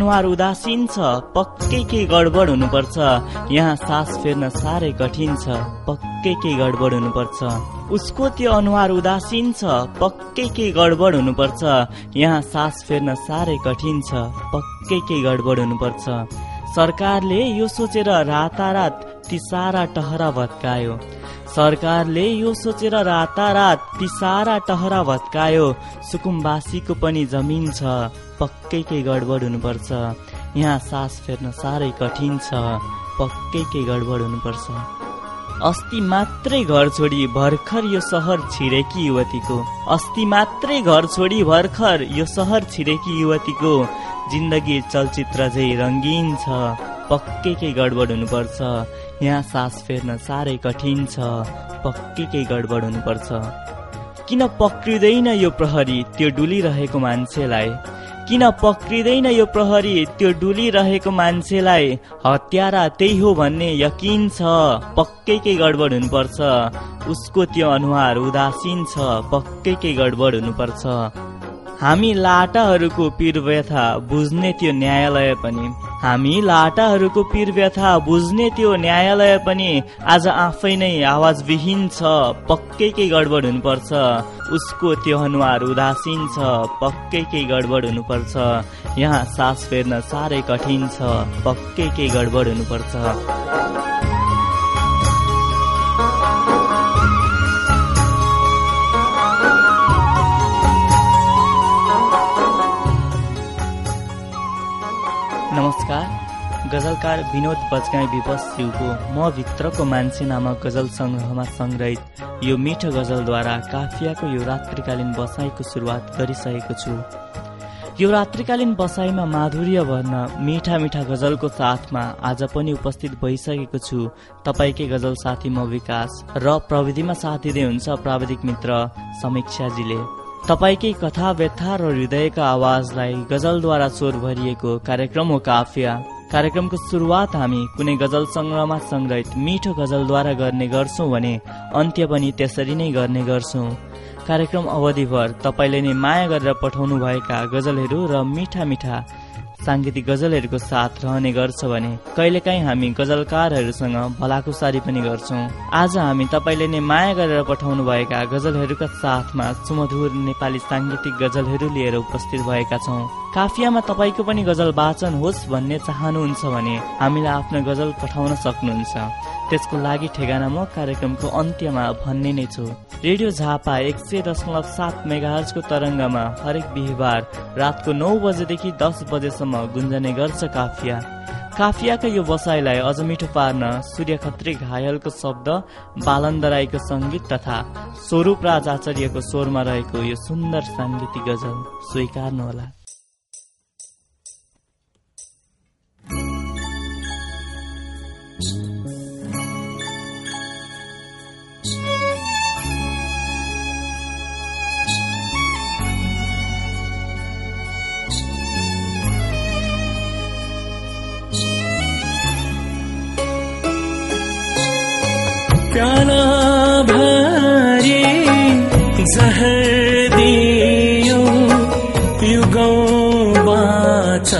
अनुहार उदासीन छ। पक्कै के गडबड हुनुपर्छ। यहाँ सास फेर्न साह्रै कठिन छ। पक्कै के गडबड हुनुपर्छ। उसको त्यो अनुहार उदासीन छ। पक्कै के गडबड हुनुपर्छ। यहाँ सास फेर्न साह्रै कठिन छ। पक्कै के गडबड हुनुपर्छ। सरकारले यो सोचेर रातारात ती सारा टहरा भत्कायो। सरकारले यो सोचेर रातारात ती सारा टहरा भत्कायो। सुकुम्बासीको पनि जमिन छ। पक्कै के गडबड हुनुपर्छ। यहाँ सास फेर्न साह्रै कठिन छ। पक्कै के गडबड हुनुपर्छ। अस्ति मात्रै घर छोडी भर्खर यो सहर छिरेकी युवतीको। अस्ति मात्रै घर छोडी भर्खर यो सहर छिरेकी युवतीको। जिन्दगी चलचित्र झै रङ्गीन छ। पक्कै के गडबड हुनुपर्छ। यहाँ सास फेर्न साह्रै कठिन छ। पक्कै केही गडबड हुनुपर्छ। किन पक्रिँदैन यो प्रहरी त्यो डुलिरहेको मान्छेलाई? किन पक्रिँदैन यो प्रहरी त्यो डुलिरहेको मान्छेलाई? हत्यारा त्यही हो भन्ने यकिन छ। पक्कै केही गडबड हुनुपर्छ। उसको त्यो अनुहार उदासीन छ। पक्कै केही गडबड हुनुपर्छ। हामी लाटाहरूको पीर व्यथा बुझ्ने त्यो न्यायालय पनि। हामी लाटाहरूको पीर व्यथा बुझ्ने त्यो न्यायालय पनि। आज आफै नै आवाजविहीन छ पक्कै केही गडबड हुनुपर्छ। उसको त्यो अनुहार उदासीन छ पक्कै केही गडबड हुनुपर्छ। यहाँ सास फेर्न साह्रै कठिन छ पक्कै केही गडबड हुनुपर्छ। नमस्कार। गजलकार विनोद बजगाई विवश शिवको म भित्रको मान्छे नामक गजल सङ्ग्रहमा सङ्ग्रहित यो मिठो गजलद्वारा काफियाको यो रात्रिकालीन बसाइको सुरुवात गरिसकेको छु। यो रात्रिकालीन बसाइमा माधुर्य भर्न मिठा मिठा गजलको साथमा आज पनि उपस्थित भइसकेको छु। तपाईँकै गजल साथी म विकास र प्रविधिमा साथ दिँदै हुन्छ प्राविधिक मित्र समीक्षाजीले। तपाईँकै कथा व्यथा र हृदयका आवाजलाई गजलद्वारा स्वर भरिएको कार्यक्रम हो काफिया। कार्यक्रमको सुरुवात हामी कुनै गजल सङ्ग्रहमा सङ्ग्रहित मिठो गजलद्वारा गर्ने गर्छौँ भने अन्त्य पनि त्यसरी नै गर्ने गर्छौँ। कार्यक्रम अवधिभर तपाईँले नै माया गरेर पठाउनु भएका गजलहरू र मिठा मिठा साङ्गीतिक गजलहरूको साथ रहने गर्छ भने कहिलेकाहीँ हामी गजलकारहरूसँग भलाकुसारी पनि गर्छौँ। आज हामी तपाईँले नै माया गरेर पठाउनु भएका गजलहरूका साथमा सुमधुर नेपाली साङ्गीतिक गजलहरू लिएर उपस्थित भएका छौँ। काफियामा तपाईँको पनि गजल वाचन होस् भन्ने चाहनुहुन्छ भने हामीलाई आफ्नो गजल पठाउन सक्नुहुन्छ। त्यसको लागि ठेगाना म कार्यक्रमको अन्त्यमा भन्ने नै छु। रेडियो झापा एक सय दशमलव सात मेगाहरजको तरङ्गमा हरेक बिहिबार रातको नौ बजेदेखि दस बजेसम्म गुन्जने गर्छ काफिया। काफियाका यो बसाइलाई अझ मिठो पार्न सूर्य खत्री घायलको शब्द बालन्द राईको सङ्गीत तथा स्वरूप राज आचार्यको स्वरमा रहेको यो सुन्दर साङ्गीतिक गजल स्वीकार्नुहोला। प्याला भरी जहर दियो यो गाउँ बाँच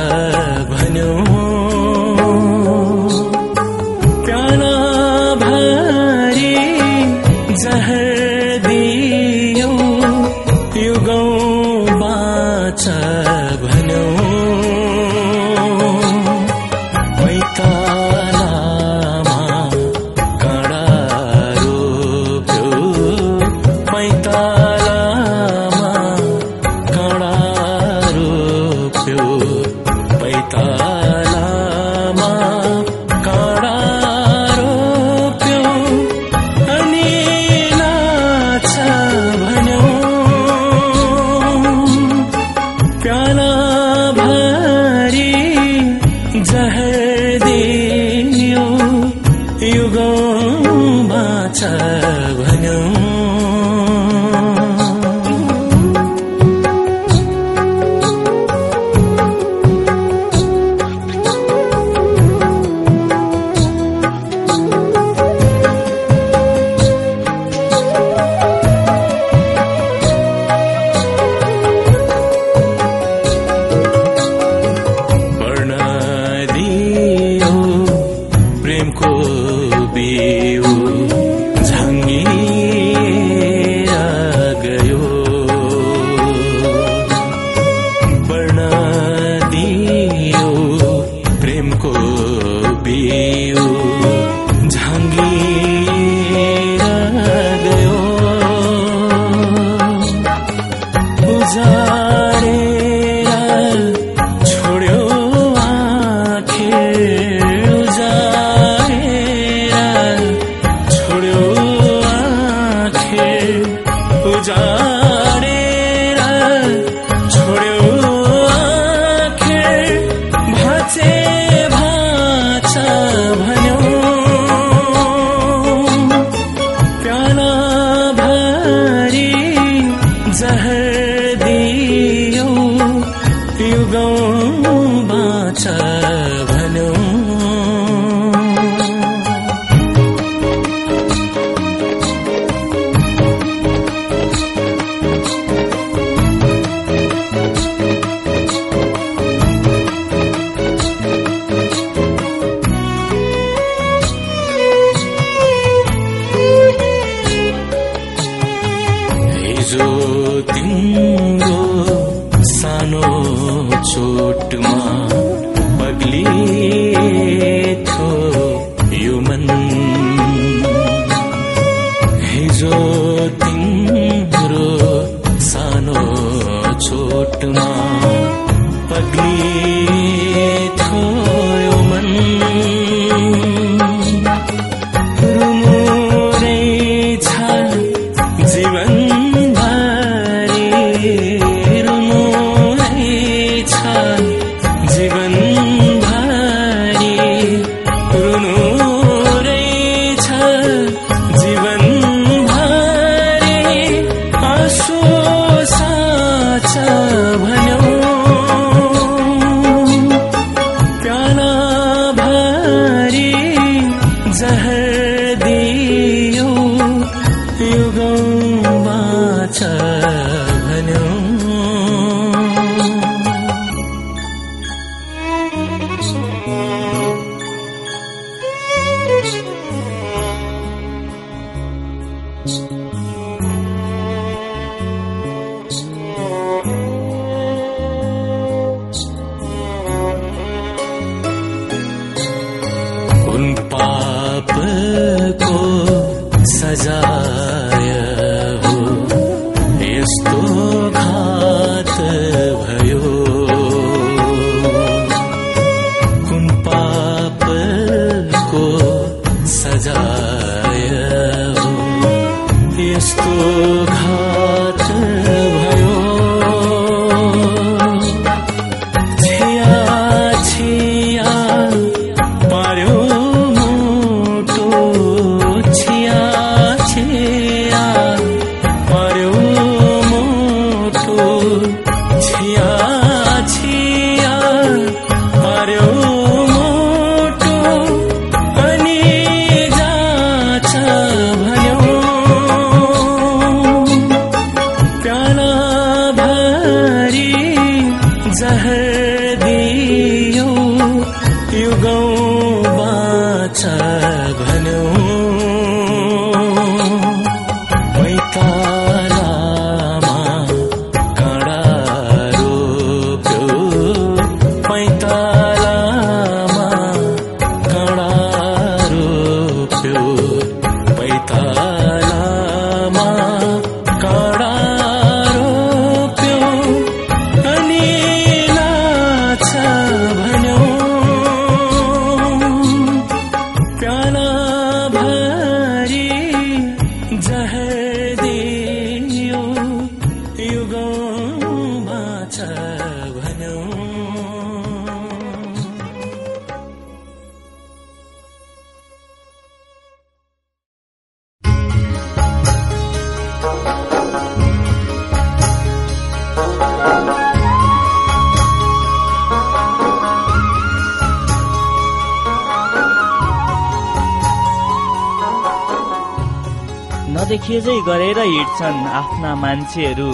हिँड्छन् आफ्ना मान्छेहरू।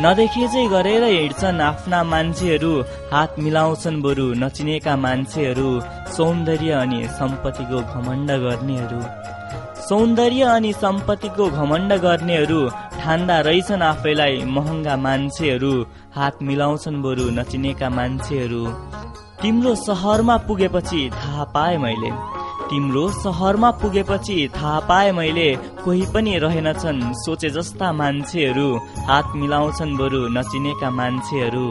नदेखिएझै गरेर हिँड्छन् आफ्ना मान्छेहरू। हात मिलाउँछन् बरु नचिनेका मान्छेहरू। सौन्दर्य अनि सम्पत्तिको घमण्ड गर्नेहरू। सौन्दर्य अनि सम्पत्तिको घमण्ड गर्नेहरू। ठान्दा रहेछन् आफैलाई महँगा मान्छेहरू। हात मिलाउँछन् बरु नचिनेका मान्छेहरू। तिम्रो सहरमा पुगेपछि थाहा पाए मैले। तिम्रो सहरमा पुगेपछि थाहा पाए मैले कोही पनि रहेनछन् सोचे जस्ता मान्छेहरू। हात मिलाउँछन् बरु नचिनेका मान्छेहरू।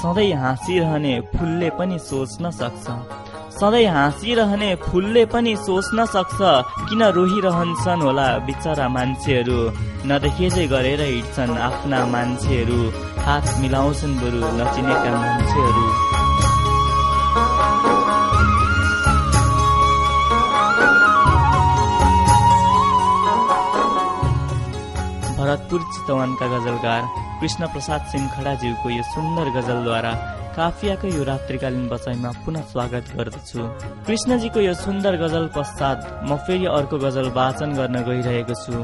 सधैँ हाँसिरहने फुलले पनि सोच्न सक्छ। सधैँ हाँसिरहने फुलले पनि सोच्न सक्छ किन रोहिरहन्छन् होला बिचरा मान्छेहरू। नदेखेजै गरेर हिँड्छन् आफ्ना मान्छेहरू। हात मिलाउँछन् बरु नचिनेका मान्छेहरू। भरतपुर चितवनका गजलकार कृष्ण प्रसाद सिंह यो सुन्दर गजलद्वारा काफियाको यो रात्रिकालीन बचाइमा पुनः स्वागत गर्दछु। कृष्णजीको यो सुन्दर गजल पश्चात म फेरि अर्को गजल वाचन गर्न गइरहेको छु।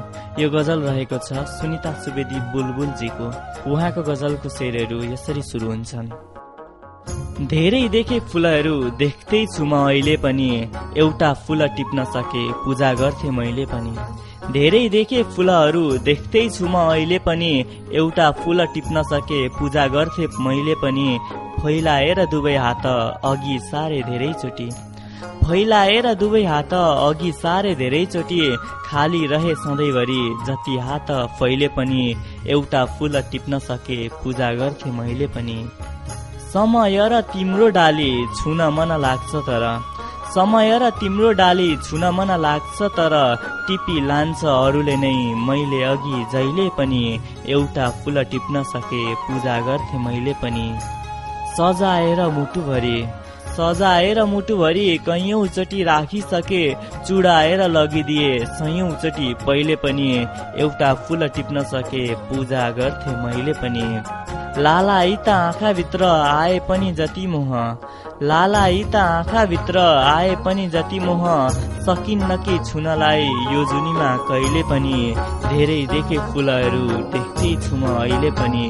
यो गजल रहेको छ सुनिता सुवेदी बुलबुलजीको। उहाँको गजलको शेरहरू यसरी सुरु हुन्छन्। धेरै देखे फुलहरू देख्दै छु म अहिले पनि। एउटा फुल टिप्न सके पूजा गर्थे मैले पनि। धेरै देखे फुलहरू देख्दै छु म अहिले पनि। एउटा फुल टिप्न सके पूजा गर्थे मैले पनि। फैलाएर दुवै हात अघि साह्रै धेरैचोटि। फैलाएर दुवै हात अघि साह्रै धेरैचोटि। खाली रहे सधैँभरि जति हात फैले पनि। एउटा फुल टिप्न सके पूजा गर्थे मैले पनि। समय र तिम्रो डाली छुन मन लाग्छ तर। समय र तिम्रो डाली छुन मन लाग्छ तर टिपी लान्छ अरूले नै। मैले अघि जहिले पनि एउटा फुल टिप्न सके पूजा गर्थे मैले पनि। सजाएर मुटुभरि सजाएर मुटुभरि कैयौँ चोटि राखिसके चुडाएर लगिदिए सयौँ चोटि पहिले पनि एउटा फुल टिप्न सके पूजा गर्थे मैले पनि। लाला त आँखाभित्र आए पनि जति मोह। लाला त आँखाभित्र आए पनि जति मोह। सकिन्न कि छुनलाई यो जुनीमा कहिले पनि। धेरै देखे फुलहरू देख्दै छु म अहिले पनि।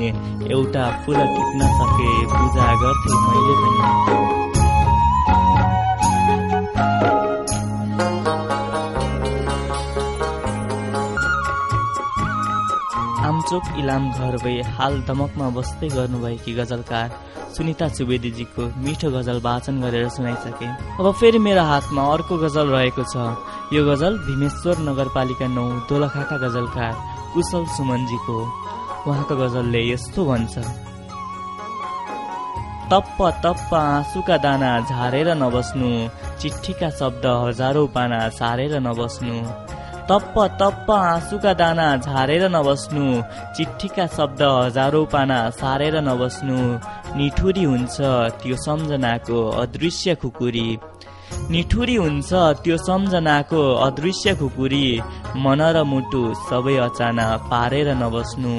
एउटा फुल टिप्न सके पूजा गर्थे मैले पनि। आमचोक इलाम घर भई हाल दमकमा बस्दै गर्नुभएकी गजलकार सुनिता सुवेदीजीको मिठो गजल वाचन गरेर सुनाइसके। अब फेरि मेरो हातमा अर्को गजल रहेको छ। यो गजल भीमेश्वर नगरपालिका नौ दोलखाका गजलकार कुशल सुमनजीको। उहाँको गजलले यस्तो भन्छ। तप्प तप्प आँसुका दाना झारेर नबस्नु चिठीका शब्द हजारौँ पाना सारेर नबस्नु। तप्प तप्प आँसुका दाना झारेर नबस्नु। चिठीका शब्द हजारौँ पाना सारेर नबस्नु। निठुरी हुन्छ त्यो सम्झनाको अदृश्य खुकुरी। निठुरी हुन्छ त्यो सम्झनाको अदृश्य खुकुरी। मन र मुटु सबै अचाना पारेर नबस्नु।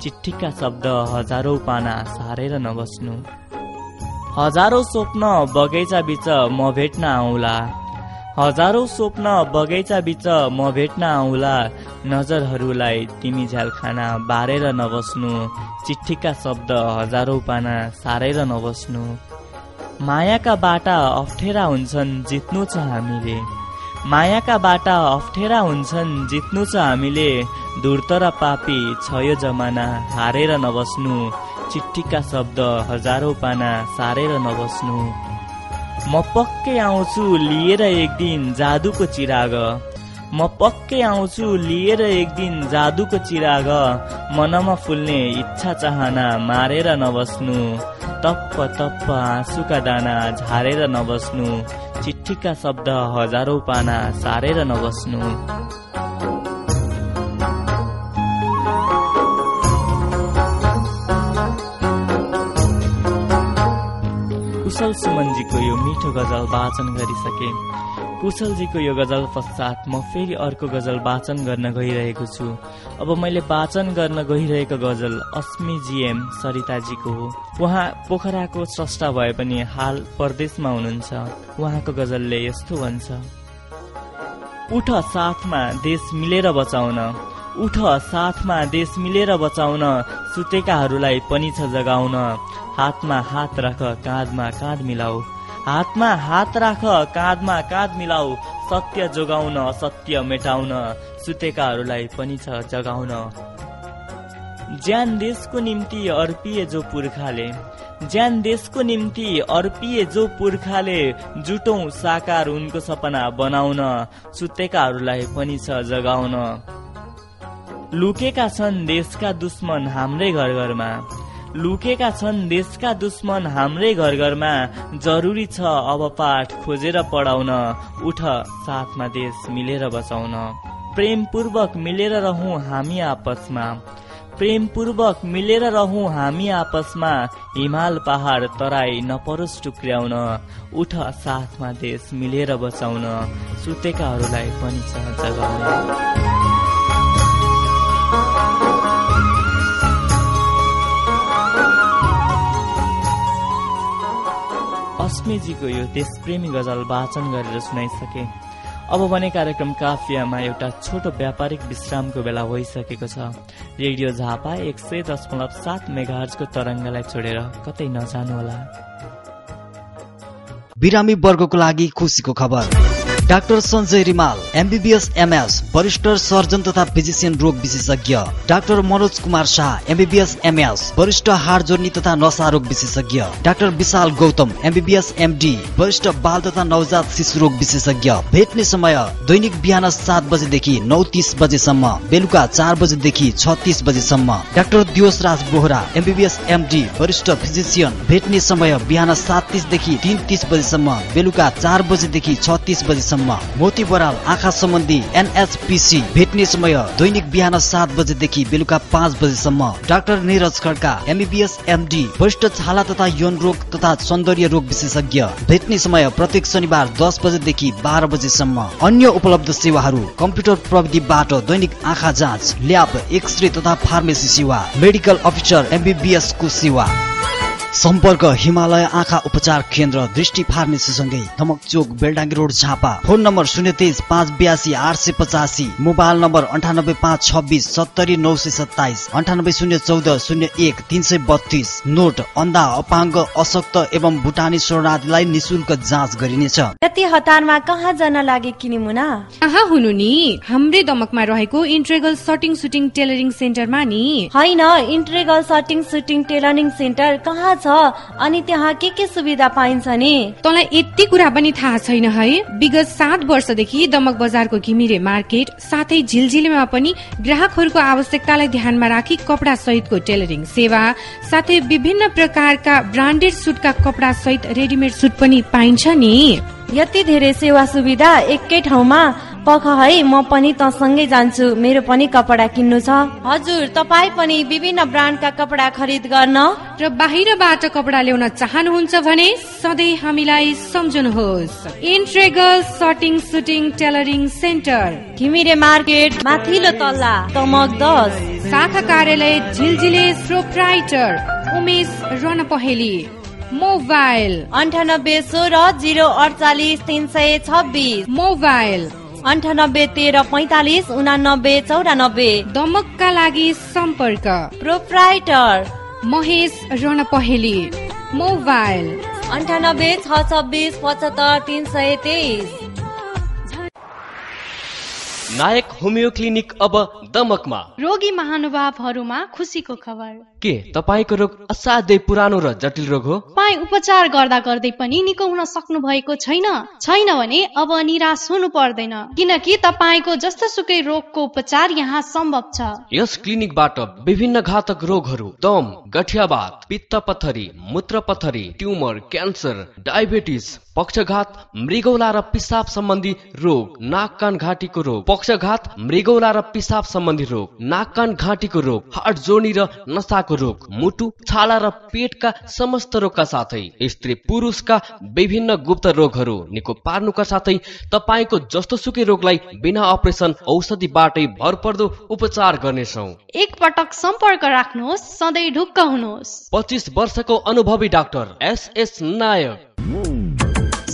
चिठीका शब्द हजारौँ पाना सारेर नबस्नु। हजारौँ स्वप्न बगैँचा बिच म भेट्न आउला। हजारौँ स्वप्न बगैँचा बिच म भेट्न आउला। नजरहरूलाई तिमी झ्याल खाना बारेर नबस्नु। चिठीका शब्द हजारौँ पाना सारेर नबस्नु। मायाका बाटा अप्ठ्यारा हुन्छन् जित्नु छ हामीले। मायाका बाटा अप्ठ्यारा हुन्छन् जित्नु छ हामीले। धुर्त र पापी छ यो जमाना हारेर नबस्नु। चिठीका शब्द हजारौँ पाना सारेर नबस्नु। म पक्कै आउँछु लिएर एक दिन जादुको चिराग। म पक्कै आउँछु लिएर एक दिन जादुको चिराग। मनमा फुल्ने इच्छा चाहना मारेर नबस्नु। तप्प तप्प आँसुका दाना झारेर नबस्नु। चिठीका शब्द हजारौँ पाना सारेर नबस्नु। कुशल सुमनजीको यो मिठो गजल वाचन गरिसके। कुशलजीको यो गजल पश्चात म फेरि अर्को गजल वाचन गर्न गइरहेको छु। अब मैले वाचन गर्न गइरहेको गजल अस्मिजिएम सरिताजीको हो। उहाँ पोखराको स्रष्टा भए पनि हाल परदेशमा हुनुहुन्छ। उहाँको गजलले यस्तो भन्छ। उठ साथमा देश मिलेर बचाउन। उठ साथमा देश मिलेर बचाउन सुतेकाहरूलाई पनि छ जगाउन। हातमा हात राख काँधमा काँध मिलाऊ हातमा हात राख काँधमा काँध मिलाऊ सत्य जोगाउन सत्य मेटाउन सुतेकाहरूलाई पनि छ जगाउन। ज्यान देशको निम्ति अर्पिए जो पुर्खाले। ज्यान देशको निम्ति अर्पिए जो पुर्खाले। जुटौं साकार उनको सपना बनाउन सुतेकाहरूलाई पनि छ जगाउन। लुकेका छन् देशका दुश्मन हाम्रै घर घरमा लुकेका छन् देशका दुश्मन हाम्रै घर घरमा जरुरी छ अब पाठ खोजेर पढाउन। उठ साथमा देश मिलेर बचाउन प्रेमपूर्वक मिलेर रहौं हामी आपसमा। प्रेमपूर्वक मिलेर रहौं हामी आपसमा। हिमाल पहाड तराई नपरोस् टुक्र्याउन। उठ साथमा देश मिलेर बचाउन सुतेकाहरूलाई पनि छ जगाउन। अस्मेजीको यो देशप्रेमी गजल वाचन गरेर सुनाइसके। अब भने कार्यक्रम काफियामा एउटा छोटो व्यापारिक विश्रामको बेला भइसकेको छ। रेडियो झापा एक सय दशमलव सात मेगाहरजको तरङ्गलाई छोडेर कतै नजानुहोला। बिरामी वर्गको लागि खुसीको खबर। Doctor Sanjay Rimal MBBS MS वरिष्ठ सर्जन तथा फिजिसियन रोग विशेषज्ञ। Doctor Manoj Kumar Shah MBBS MS वरिष्ठ हार जोड्नी तथा नशा रोग विशेषज्ञ। Doctor Vishal Gautam MBBS MD वरिष्ठ बाल तथा नवजात शिशु रोग विशेषज्ञ। भेट्ने समय दैनिक बिहान सात बजेदेखि नौ तिस बजेसम्म बेलुका चार बजेदेखि छ तिस बजेसम्म। Doctor Diwas Raj Bohara MBBS MD वरिष्ठ फिजिसियन। भेट्ने समय बिहान सात तिसदेखि तिन तिस बजेसम्म बेलुका चार बजेदेखि छ तिस बजेसम्म। बजेसम्म मोती बराल आँखा सम्बन्धी एनएचपिसी भेट्ने समय दैनिक बिहान सात बजेदेखि बेलुका पाँच बजेसम्म doctor Niraj Khadka MBBS MD वरिष्ठ छाला तथा यौन रोग तथा सौन्दर्य रोग विशेषज्ञ भेट्ने समय प्रत्येक शनिबार दस बजेदेखि बाह्र बजेसम्म अन्य उपलब्ध सेवाहरू कम्प्युटर प्रविधिबाट दैनिक आँखा जाँच ल्याब एक्सरे तथा फार्मेसी सेवा मेडिकल अफिसर एमबिबिएस को सेवा। सम्पर्क हिमालय आँखा उपचार केन्द्र Drishti फार्मेसीसँगै Damak Chowk Beldangi road Jhapa. Phone number शून्य तेइस पाँच बयासी आठ सय पचासी। मोबाइल नम्बर अन्ठानब्बे पाँच छब्बिस सत्तरी नौ सय सत्ताइस। अन्ठानब्बे शून्य चौध शून्य एक तिन सय बत्तिस। नोट अन्धा अपाङ्ग अशक्त एवं भुटानी शरणार्थीलाई निशुल्क जाँच गरिनेछ। यति हतारमा कहाँ जान लागे किनी मुना? कहाँ हुनु नि? हाम्रै दमकमा रहेको इन्ट्रेगल सटिङ सुटिङ टेलरिङ सेन्टरमा नि। होइन integral shirting suiting tailoring centre कहाँ छ अनि त्यहाँ के के सुविधा पाइन्छ नि? तँलाई यति कुरा पनि थाहा छैन है? विगत सात वर्षदेखि दमक बजारको घिमिरे मार्केट साथै झिलझिलेमा पनि ग्राहकहरूको आवश्यकतालाई ध्यानमा राखी कपडा सहितको टेलरिङ सेवा साथै विभिन्न प्रकारका ब्रान्डेड सुटका कपडा सहित रेडिमेड सुट पनि पाइन्छ नि। यति धेरै सेवा सुविधा एकै ठाउँमा पख है म पनि तसँगै जान्छु। मेरो पनि कपडा किन्नु छ। हजुर तपाईँ पनि विभिन्न ब्रान्डका कपडा खरिद गर्न र बाहिरबाट कपडा ल्याउन चाहनुहुन्छ भने सधैँ हामीलाई सम्झनुहोस्। Integral shirting suiting tailoring center Ghimire market माथिल्लो तल्ला तमक दस। शाखा कार्यालय झिलझिले प्रोप्राइटर उमेश रन पहेली मोबाइल। अन्ठानब्बे सोह्र जिरो अडचालिस तिन सय छब्बिस। मोबाइल। अन्ठानब्बे तेह्र पैतालिस उनानब्बे चौरानब्बे। दमकका लागि सम्पर्क। प्रोप्राइटर। महेश रण पहेली। मोबाइल। अन्ठानब्बे छ छब्बिस पचहत्तर तिन सय तेइस। नायक होमियो क्लिनिक अब दमकमा। रोगी महानुभावहरूमा खुसीको खबर। के तपाईँको रोग असाध्यै पुरानो र जटिल रोग हो? तपाईँ उपचार गर्दा गर्दै पनि निको हुन सक्नु भएको छैन। छैन भने अब निराश हुनु पर्दैन। किनकि तपाईँको जस्तो सुकै रोगको उपचार यहाँ सम्भव छ। यस क्लिनिकबाट विभिन्न घातक रोगहरू दम गठियावात पित्त पथरी मूत्र पथरी ट्युमर क्यान्सर डायबिटिस पक्षघात मृगौला र पिसाब सम्बन्धी रोग नाक कान घाँटीको रोग। पक्षघात मृगौला र पिसाब सम्बन्धी रोग नाक कान घाँटीको रोग हार्ट जोर्नी र नसाको रोग मुटु छाला र पेटका समस्त रोगका साथै। स्त्री पुरुषका विभिन्न गुप्त रोगहरू निको पार्नुका साथै तपाईँको जस्तो सुकै रोगलाई बिना अपरेसन औषधिबाटै भरपर्दो उपचार गर्नेछौ। एक पटक सम्पर्क राख्नुहोस् सधैँ ढुक्क हुनुहोस्। पच्चिस वर्षको अनुभवी डाक्टर एस एस नायक।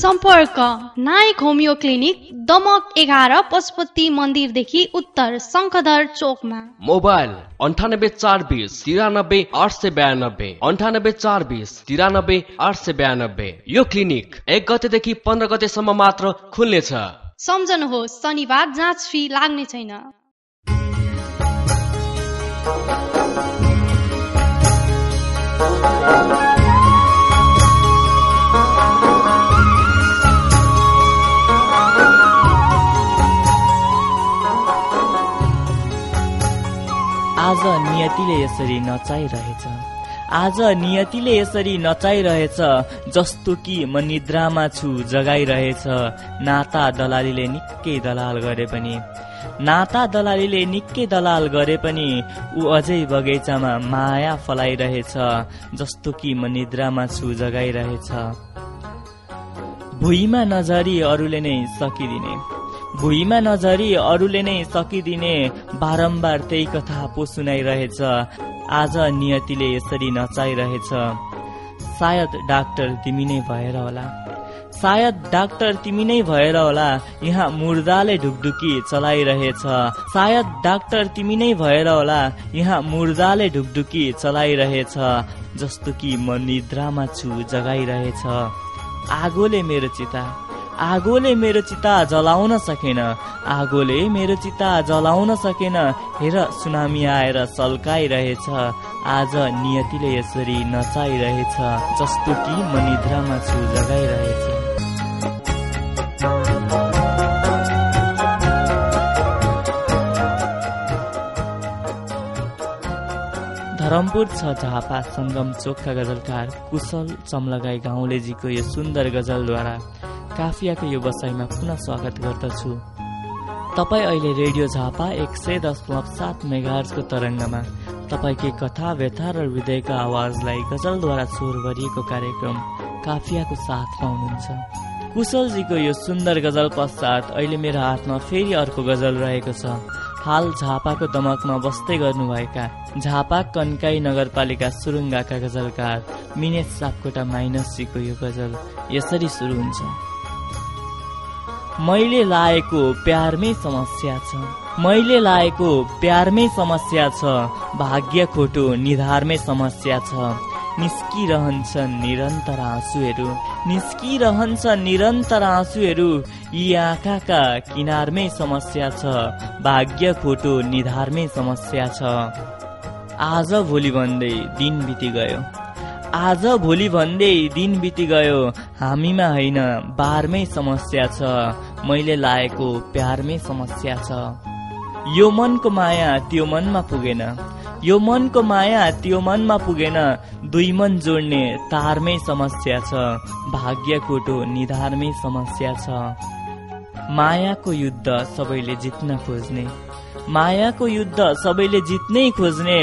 सम्पर्क। नायक होमियो क्लिनिक दमक एघार पशुपति मन्दिरदेखि उत्तर शङ्खधर चोकमा। मोबाइल अन्ठानब्बे चार बिस तिरानब्बे आठ सय बयानब्बे। अन्ठानब्बे चार बिस तिरानब्बे आठ सय बयानब्बे। यो क्लिनिक एक गतेदेखि पन्ध्र गतेसम्म मात्र खुल्नेछ। सम्झनुहोस् शनिबार जाँच फी लाग्ने छैन। नियतिले यसरी नचाइरहेछ। आज नियतिले यसरी नचाइरहेछ जस्तो कि म निद्रामा छु जगाइरहेछ। नाता दलालीले निकै दलाल गरे पनि। नाता दलालीले निकै दलाल गरे पनि ऊ अझै बगैँचामा माया फलाइरहेछ जस्तो कि म निद्रामा छु जगाइरहेछ। भुइँमा नजरी अरूले नै सकिदिने। भुइँमा नजरी अरूले नै सकिदिने बारम्बार त्यही कथा पो सुनाइरहेछ। आज नियतिले यसरी नचाइरहेछ सायद डाक्टर तिमी नै भएर होला। सायद डाक्टर तिमी नै भएर होला। यहाँ मुर्दाले ढुकढुकी चलाइरहेछ। सायद डाक्टर तिमी नै भएर होला। यहाँ मुर्दाले ढुकढुकी चलाइरहेछ। जस्तो कि म निद्रामा छु जगाइरहेछ। आगोले मेरो चिता। आगोले मेरो चिता जलाउन सकेन। आगोले मेरो चिता जलाउन सकेन। हेर सुनामी आएर सल्काइरहेछ। आज नियतिले यसरी नचाइरहेछ। जस्तो कि म निद्रामा छु जगाइरहेछ। धरमपुर छ झापा सङ्गम चोकका गजलकार कुशल चमलगाई गाउँलेजीको यो सुन्दर गजलद्वारा। काफियाको यो बसाइमा पुनः स्वागत गर्दछु। तपाईँ अहिले रेडियो झापा एक सय दशमलव सात मेगार्सको तरङ्गमा तपाईँकै कथा व्यथा र हृदयका आवाजलाई गजलद्वारा स्वर भरिएको कार्यक्रम काफियाको साथमा हुनुहुन्छ कुशलजीको यो सुन्दर गजल पश्चात अहिले मेरो हातमा फेरि अर्को गजल रहेको छ। हाल झापाको दमकमा बस्दै गर्नुभएका झापा कन्काई नगरपालिका सुरुङ्गाका गजलकार मिनेश सापकोटा माइनसजीको यो गजल यसरी सुरु हुन्छ। मैले लाएको प्यारमै समस्या छ। मैले लाएको प्यारमै समस्या छ। भाग्य खोटो निधारमै समस्या छ। निस्किरहन्छन् निरन्तर आँसुहरू। निस्किरहन्छन् निरन्तर आँसुहरू। यी आँखाका किनारमै समस्या छ। भाग्य खोटो निधारमै समस्या छ। आज भोलि भन्दै दिन बिति गयो आज भोलि भन्दै दिन बिति गयो हामीमा होइन बारमै समस्या छ। मैले लाएको प्यारमै समस्या छ। यो मनको माया त्यो मनमा पुगेन। यो मनको माया त्यो मनमा पुगेन। दुई मन जोड्ने तारमै समस्या छ। भाग्य कोटो निधारमै समस्या छ। मायाको युद्ध सबैले जित्न खोज्ने। मायाको युद्ध सबैले जित्नै खोज्ने।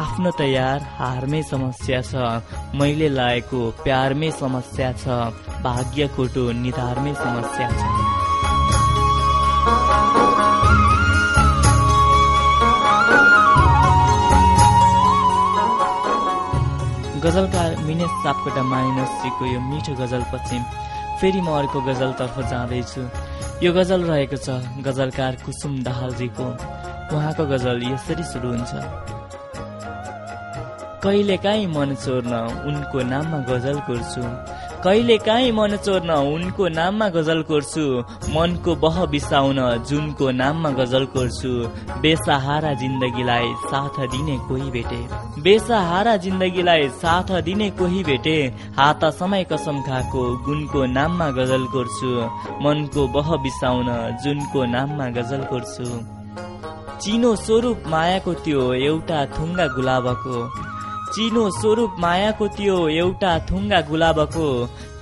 आफ्नो तयार हारमै समस्या छ। मैले लाएको प्यारमै समस्या छ। भाग्य कोटो निधारमै समस्या छ। गजलकार मिनेश सापकोटा माइनसजीको यो मिठो गजलपछि फेरि म अर्को गजलतर्फ जाँदैछु। यो गजल रहेको छ गजलकार कुसुम दाहालजीको। उहाँको गजल यसरी सुरु हुन्छ। कहिलेकाहीँ मन चोर्न उनको नाममा गजल गर्छु कहिले काहीँ मन चोर्न उनको नाममा गजल कोर्छु मनको बह बिसाउन जुनको नाममा गजल कोर्छु बेसहारा जिन्दगीलाई साथ दिने कोही भेटे। बेसहारा जिन्दगीलाई साथ दिने कोही भेटे हात समय कसम खाएको गुणको नाममा गजल कोर्छु मनको बह बिसाउन जुनको नाममा गजल कोर्छु। चिनो स्वरूप मायाको त्यो एउटा थुङ्गा गुलाबको चिनो स्वरूप मायाको त्यो एउटा थुङ्गा गुलाबको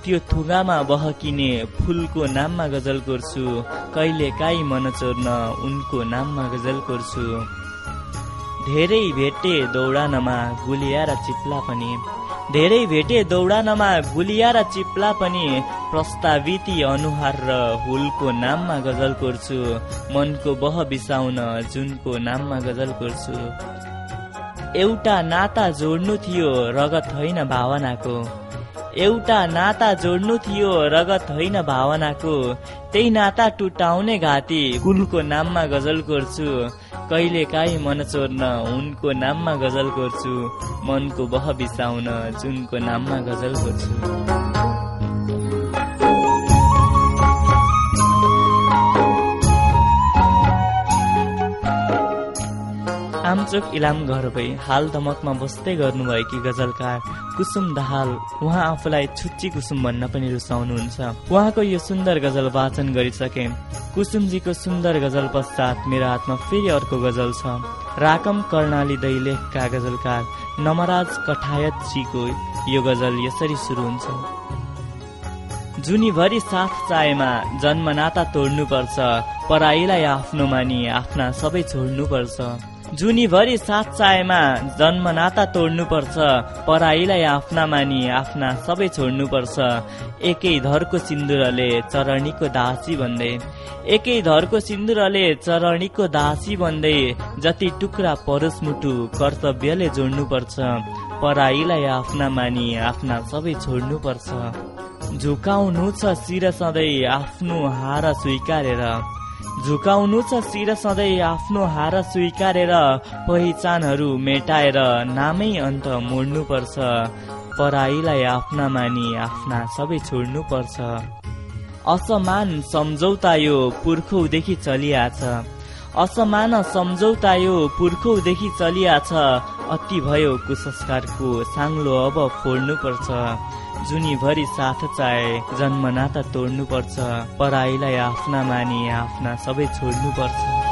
त्यो थुगामा बहकिने फुलको नाममा गजल गर्छु। कहिले काहीँ मन चोर्न उनको नाममा गजल गर्छु। धेरै भेटे दौडानमा गुलिया र चिप्ला पनि। धेरै भेटे दौडानमा गुलिया र चिप्ला पनि प्रस्ताविती अनुहार र हुलको नाममा गजल गर्छु। मनको बह बिसाउन जुनको नाममा गजल गर्छु। एउटा नाता जोड्नु थियो रगत होइन भावनाको। एउटा नाता जोड्नु थियो रगत होइन भावनाको। त्यही नाता टुटाउने घाँटी कुलको नाममा गजल गर्छु। कहिले काहीँ मन चोर्न उनको नाममा गजल गर्छु। मनको बह बिसाउन जुनको नाममा गजल गर्छु। गान्तोक इलाम घर भई हाल दमकमा बस्दै गर्नुभएकी गजलकार कुसुम दाहाल उहाँ आफूलाई छुच्ची कुसुम भन्न पनि रुचाउनुहुन्छ उहाँको यो सुन्दर गजल वाचन गरिसके। कुसुमजीको सुन्दर गजल पश्चात मेरो हातमा फेरि अर्को गजल छ। राकम कर्णाली दैलेखका गजलकार नमराज कठायतजीको यो गजल यसरी सुरु हुन्छ। जुनीभरि साथ चाहेमा जन्मनाता तोड्नुपर्छ पराईलाई आफ्नो मानि आफ्ना सबै छोड्नुपर्छ। जुनीभरि साथ चाहेमा जन्मनाता तोड्नुपर्छ पराईलाई आफ्ना मानि आफ्ना सबै छोड्नुपर्छ। एकै धरको सिन्दुरले चरणीको दासी भन्दै एकै धरको सिन्दुरले चरणीको दासी भन्दै जति टुक्रा परोस मुटु कर्तव्यले जोड्नुपर्छ पराईलाई आफ्ना मानि आफ्ना सबै छोड्नुपर्छ। झुकाउनु छ शिर सधैँ आफ्नो हार स्वीकारेर। झुकाउनु छ शिर सधैँ आफ्नो हार स्वीकारेर पहिचानहरू मेटाएर नामै अन्त मोड्नुपर्छ। पराईलाई आफ्ना मानि आफ्ना सबै छोड्नुपर्छ। असमान सम्झौता यो पुर्खौदेखि चलिआछ। असमान सम्झौता यो पुर्खौदेखि चलिआछ। अति भयो कुसंस्कारको साङ्लो अब फोड्नुपर्छ। जुनीभरि साथ चाहे जन्मनाता तोड्नुपर्छ। पराईलाई आफ्ना मानि आफ्ना सबै छोड्नुपर्छ।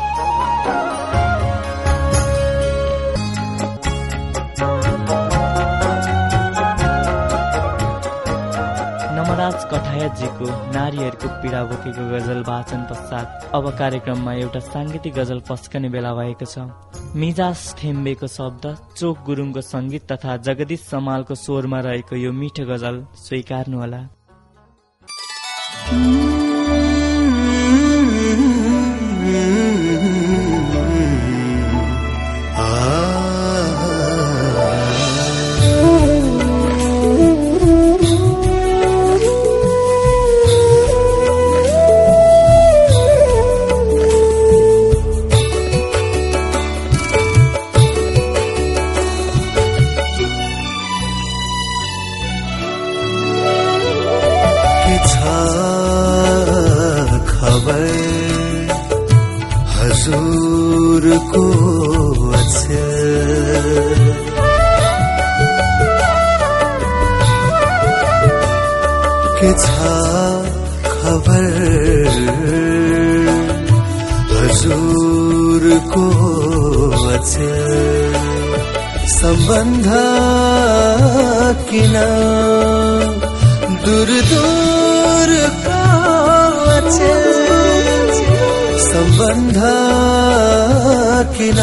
कठायतजीको नारीहरूको पीडा बोकेको गजल वाचन पश्चात अब कार्यक्रममा एउटा साङ्गीतिक गजल पस्कने बेला भएको छ। मिजाज थेम्बेको शब्द चोक गुरुङको सङ्गीत तथा जगदीश समालको स्वरमा रहेको यो मिठो गजल स्वीकार्नुहोला। सम्बन्ध किन दूर दूर सम्बन्ध किन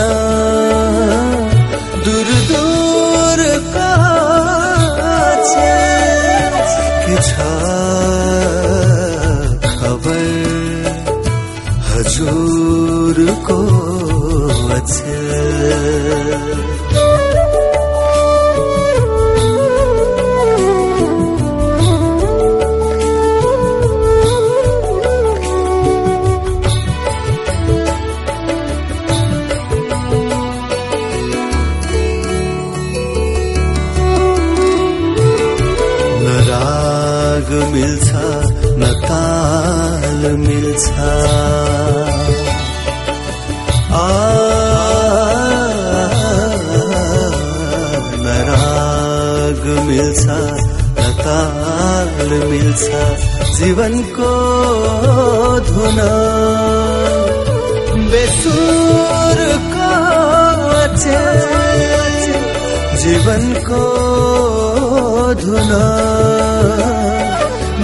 मिल्छ जीवनको धुन। बेसुरको अचेल जीवनको धुन।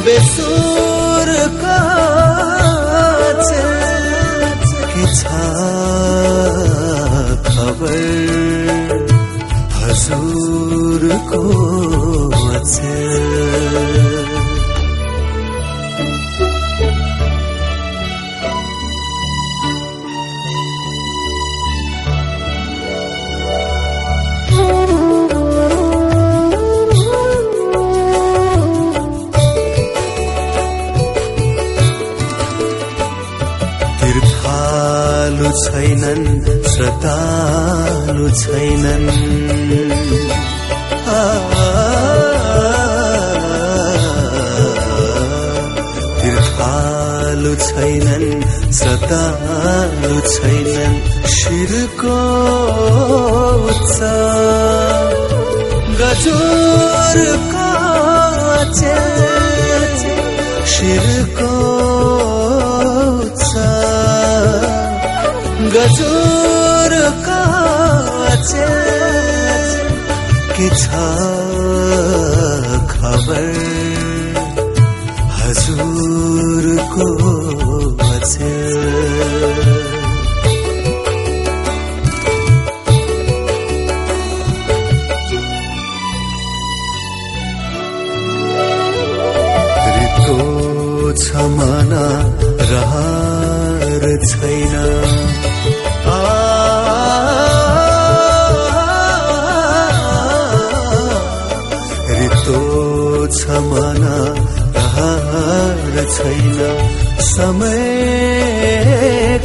बेसुर के छ खबर? हजुरको अचेल के छ खबर। रित्तो छ मना? रहर छैन। समय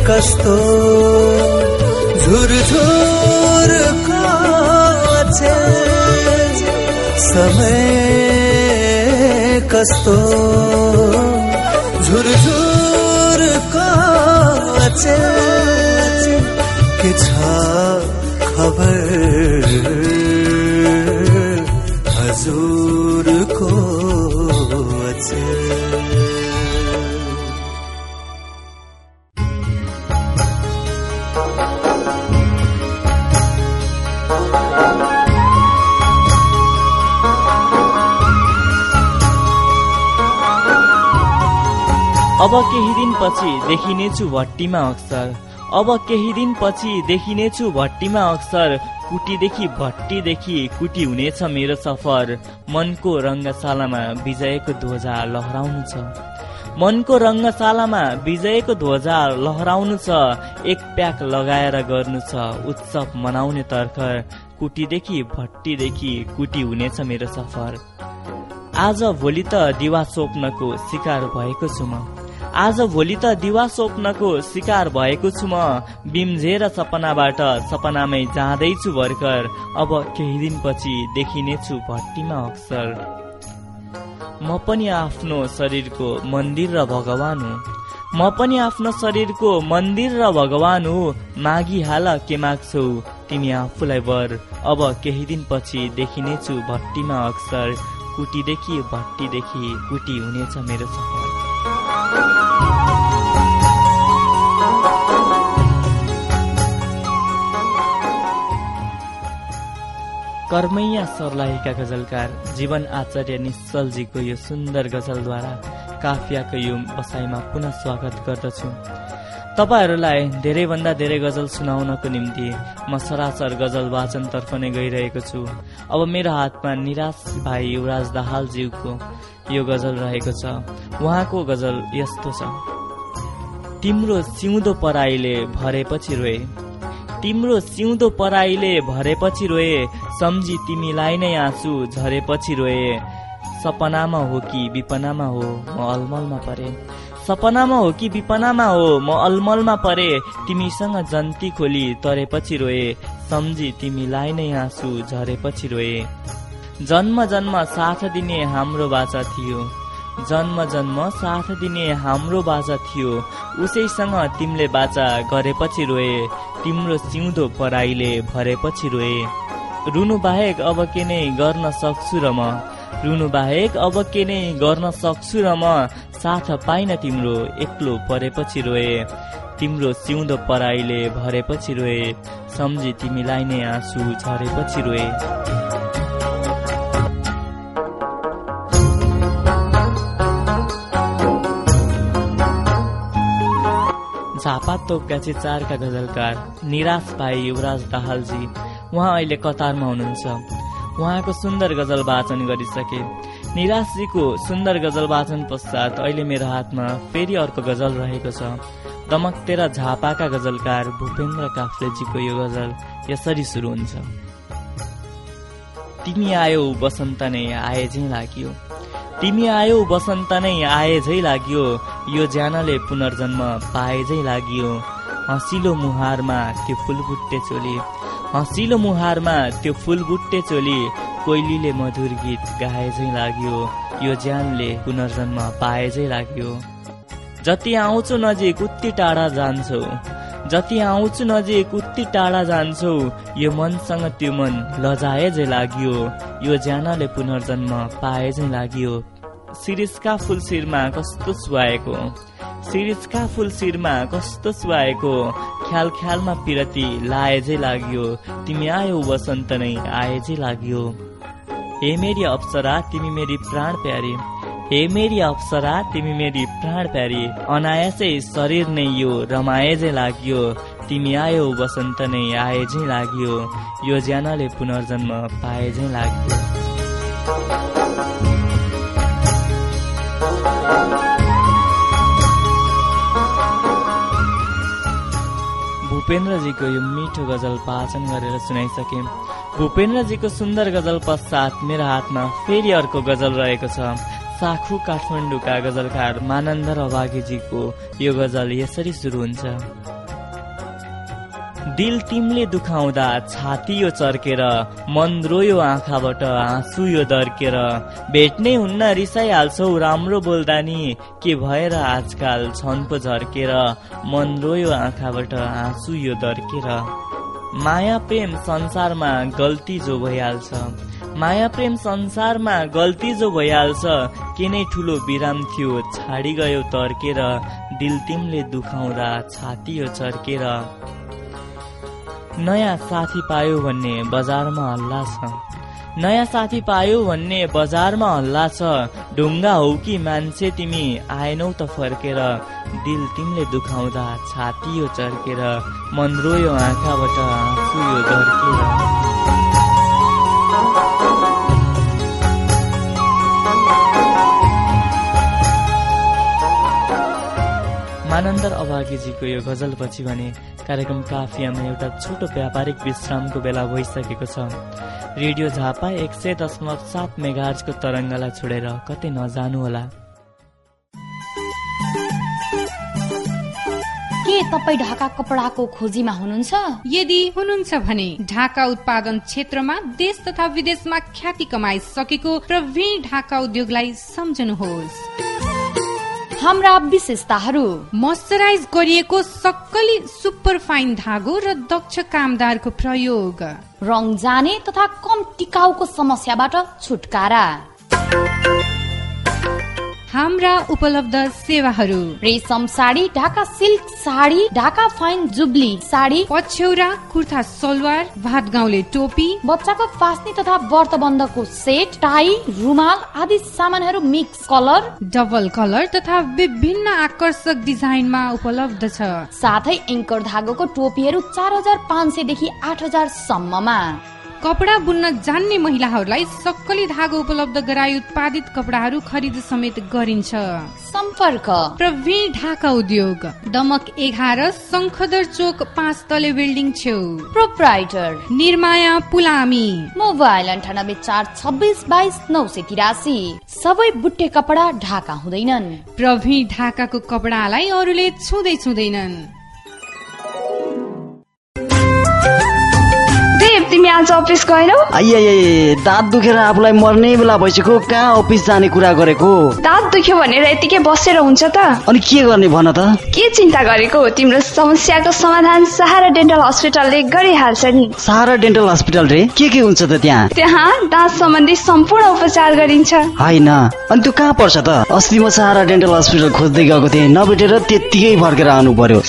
कस्तो? झुरझुर समय कस्तो? झुरझुर के छ खबर? हजुरको अब केही दिनपछि देखिनेछु भट्टीमा अक्सर। अब केही दिनपछि देखिनेछु भट्टीमा अक्सर। कुटीदेखि भट्टीदेखि कुटी हुनेछ मेरो सफर। मनको रङ्गशालामा विजयको ध्वजा लहराउनु छ। मनको रङ्गशालामा विजयको ध्वजा लहराउनु छ। एक प्याक लगाएर गर्नु छ। उत्सव मनाउने तर्खर कुटीदेखि भट्टीदेखि कुटी हुनेछ मेरो सफर। आज भोलि त दिवा स्वप्नको शिकार भएको छु म। आज भोलि त दिवा स्वप्नको शिकार भएको छु म। बिम्झेर सपनाबाट सपनामै जाँदैछु भर्खर। अब केही दिनपछि देखिनेछु भट्टीमा अक्सर म पनि आफ्नो शरीरको मन्दिर र भगवान हो। म पनि आफ्नो शरीरको मन्दिर र भगवान हो। मागिहाल के माग्छौ? तिमी आफूलाई वर। अब केही दिनपछि देखिनेछु भट्टीमा अक्सर कुटीदेखि भट्टीदेखि कुटी हुनेछ मेरो सफर। कर्मैया सर्लाहीका गजलकार जीवन आचार्य निश्चलजीको यो सुन्दर गजलद्वारा काफियाको यो बसाइमा पुनः स्वागत गर्दछु। तपाईँहरूलाई धेरैभन्दा धेरै गजल सुनाउनको निम्ति म सरासर गजल वाचनतर्फ नै गइरहेको छु। अब मेरो हातमा निराश भाइ युवराज दाहालज्यूको यो गजल रहेको छ। उहाँको गजल यस्तो छ। तिम्रो सिउँदो पराईले भरेपछि रोए। तिम्रो सिउँदो पराईले भरेपछि रोए सम्झी तिमीलाई नै आँसु झरेपछि रोए। सपनामा हो कि विपनामा हो म अलमलमा परे। सपनामा हो कि विपनामा हो म अलमलमा परे। तिमीसँग जन्ती खोली तरेपछि रोए सम्झी तिमीलाई नै आँसु झरेपछि रोए। जन्म जन्म साथ दिने हाम्रो बाचा थियो। जन्म जन्म साथ दिने हाम्रो बाजा थियो। उसैसँग तिमीले बाचा गरेपछि रोए। तिम्रो सिउँदो पराईले भरेपछि रोए। रुनु बाहेक अब के नै गर्न सक्छु र म। रुनु बाहेक अब के नै गर्न सक्छु र म। साथ पाइन तिम्रो एक्लो परेपछि रोए। तिम्रो सिउँदो पराईले भरेपछि रोए। सम्झी तिमीलाई नै आँसु झरेपछि रोए। झापा तोपगाछी चारका गजलकार निराश भाइ युवराज दाहालजी उहाँ अहिले कतारमा हुनुहुन्छ। उहाँको सुन्दर गजल वाचन गरिसके। निराशजीको सुन्दर गजल वाचन पश्चात अहिले मेरो हातमा फेरि अर्को गजल रहेको छ। दमक तेरा झापाका गजलकार भूपेन्द्र काफ्लेजीको यो गजल यसरी सुरु हुन्छ। तिमी आयो बसन्त नै आए झै लाग्यो। तिमी आयो बसन्त नै आए झै लाग्यो। यो ज्यानले पुनर्जन्म पाए झै लाग्यो। हँसिलो मुहारमा त्यो फुलबुट्टे चोली। हँसिलो मुहारमा त्यो फुलबुट्टे चोली। कोइलीले मधुर गीत गाए झै लाग्यो। यो ज्यानले पुनर्जन्म पाए झै लाग्यो। जति आउँछु नजिक उति टाढा जान्छौ। जति आउँछु नजिक उति टाढा जान्छौ। यो मनसँग त्यो मन लजाए झै लाग्यो। यो ज्यानले पुनर्जन्म पाए झै लाग्यो। शिरिषका फुल शिरमा कस्तो सुहाएको। शिरिषका फुल शिरमा कस्तो सुहाएको। ख्याल ख्यालमा पिरती लाए झै लाग्यो। तिमी आयो वसन्त नै आए झै लाग्यो। हे मेरी अप्सरा तिमी मेरी प्राण प्यारी। हे मेरी अप्सरा तिमी मेरी प्राण प्यारी अनायासै शरीर नै यो रमाए झै लाग्यो तिमी आयो वसन्त नै आए झै लाग्यो यो ज्यानले पुनर्जन्म पाए झै लाग्यो। भूपेन्द्रजीको यो मिठो गजल वाचन गरेर सुनाइसके। भूपेन्द्रजीको सुन्दर गजल पश्चात मेरो हातमा फेरि अर्को गजल रहेको छ। साखु काठमाडौँका गजलकार मानन्द अभागीजीको यो गजल यसरी सुरु हुन्छ। दिल तिमीले दुखाउँदा छाती यो चर्केर मन रोयो आँखाबाट आँसु यो दर्केर भेट्नै हुन्न रिसाइहाल्छौ राम्रो बोल्दा नि के भएर आजकाल छन् पो झर्केर मन रोयो आँखाबाट आँसु यो दर्केर। माया प्रेम संसारमा गल्ती जो भइहाल्छ। माया प्रेम संसारमा गल्ती जो भइहाल्छ के नै ठुलो विराम थियो छाडी गयो तर्केर दिल तिमीले दुखाउँदा छाती यो चर्केर। नयाँ साथी पायो भन्ने बजारमा हल्ला छ। नयाँ साथी पायो भन्ने बजारमा हल्ला छ। ढुङ्गा हौ कि मान्छे तिमी आएनौ त फर्केर। दिल तिमीले दुखाउँदा छाती यो चर्केर। मन रोयो आँखाबाट आँसु यो धर्केर। मानन्दर अभागीजीको यो गजलपछि भने कार्यक्रम काफियामा एउटा छोटो व्यापारिक विश्रामको बेला भइसकेको छ। रेडियो झापा एक सय दशमलव सात मेगार्जको तरङ्गलाई छोडेर कतै नजानुहोला के तपाईँ ढाका कपडाको खोजीमा हुनुहुन्छ? यदि हुनुहुन्छ भने ढाका उत्पादन क्षेत्रमा देश तथा विदेशमा ख्याति कमाइसकेको प्रवीण ढाका उद्योगलाई सम्झनुहोस्। हाम्रा विशेषताहरू। मोइस्चराइज गरिएको सक्कली सुपर फाइन धागो र दक्ष कामदारको प्रयोग। रङ जाने तथा कम टिकाउको समस्याबाट छुटकारा। हाम्रा उपलब्ध सेवाहरू। रेशम sari Dhaka silk sari Dhaka fine jubilee sari पछ्यौरा kurta salwar भात गाउँले टोपी बच्चाको फास्नी तथा व्रतबन्धको सेट टाई रुमाल आदि सामानहरू मिक्स कलर। डबल कलर तथा विभिन्न आकर्षक डिजाइनमा उपलब्ध छ। साथै एङ्कर धागोको टोपीहरू चार हजार पाँच सयदेखि आठ हजार सम्ममा। कपडा बुन्न जान्ने महिलाहरूलाई सक्कली धागो उपलब्ध गराई उत्पादित कपडाहरू खरिद समेत गरिन्छ। सम्पर्क। प्रवीण ढाका उद्योग। दमक एघार शङ्खदर चोक पाँच तले बिल्डिङ छेउ। प्रोप्राइटर। निर्माया पुलामी। मोबाइल अन्ठानब्बे चार छब्बिस बाइस नौ सय तिरासी। सबै बुट्टे कपडा ढाका हुँदैनन्। प्रवीण ढाकाको कपडालाई अरूले छुँदै छुँदैनन्। तिमी आज अफिस गएनौ? आइए दाँत दुखेर आफूलाई मर्ने बेला भइसक्यो। कहाँ अफिस जाने कुरा गरेको? दाँत दुख्यो भनेर यतिकै बसेर हुन्छ त। अनि के गर्ने भन त? के चिन्ता गरेको तिम्रो समस्याको समाधान सहारा डेन्टल हस्पिटलले गरिहाल्छ नि। सहारा डेन्टल हस्पिटल रे? के के हुन्छ त त्यहाँ? त्यहाँ दाँत सम्बन्धी सम्पूर्ण उपचार गरिन्छ। होइन। अनि त्यो कहाँ पर्छ त? अस्ति म सहारा डेन्टल हस्पिटल खोज्दै गएको थिएँ। नभेटेर त्यत्तिकै फर्केर आउनु पर्यो।